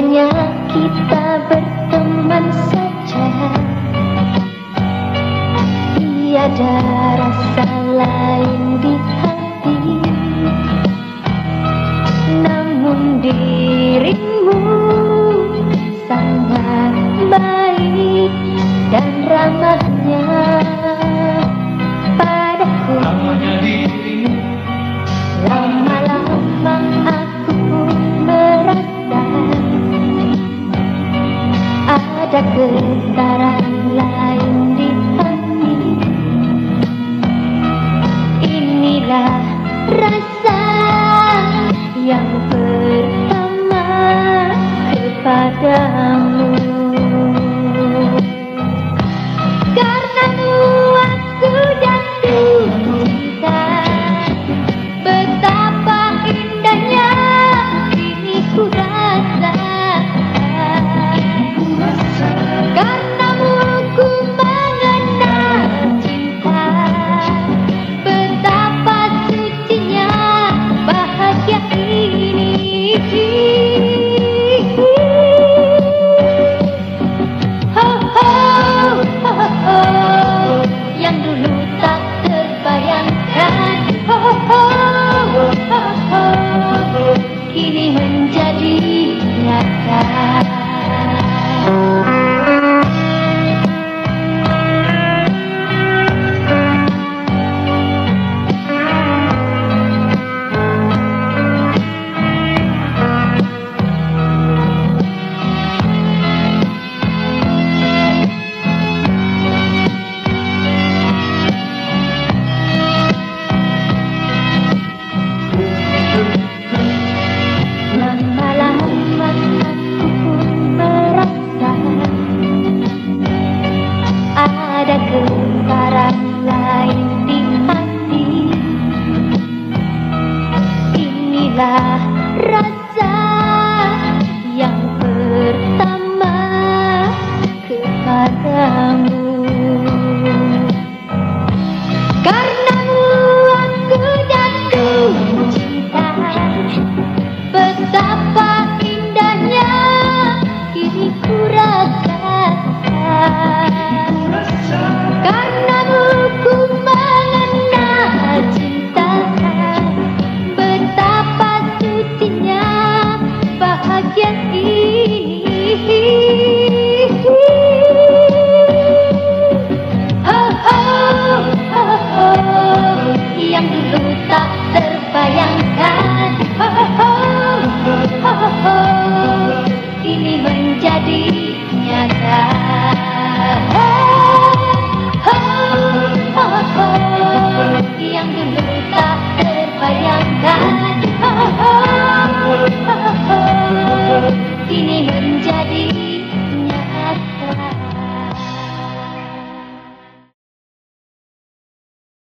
hanya kita berteman saja. Tiada rasa lain di hati. Namun di ada getaran lain di hati. Inilah rasa yang pertama kepadamu. tak terbayangkan oh, oh, oh, oh, oh. Kini